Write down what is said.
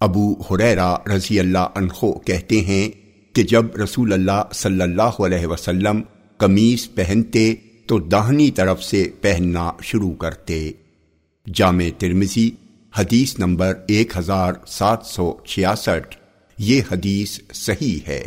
ابو حریرا رضی اللہ عنہ کہتے ہیں کہ جب رسول اللہ صلی اللہ علیہ وسلم قمیص پہنتے تو داہنی طرف سے پہننا شروع کرتے۔ جامع ترمزی حدیث نمبر ایک ہزار سات سو چھیاسٹھ، یہ حدیث صحیح ہے۔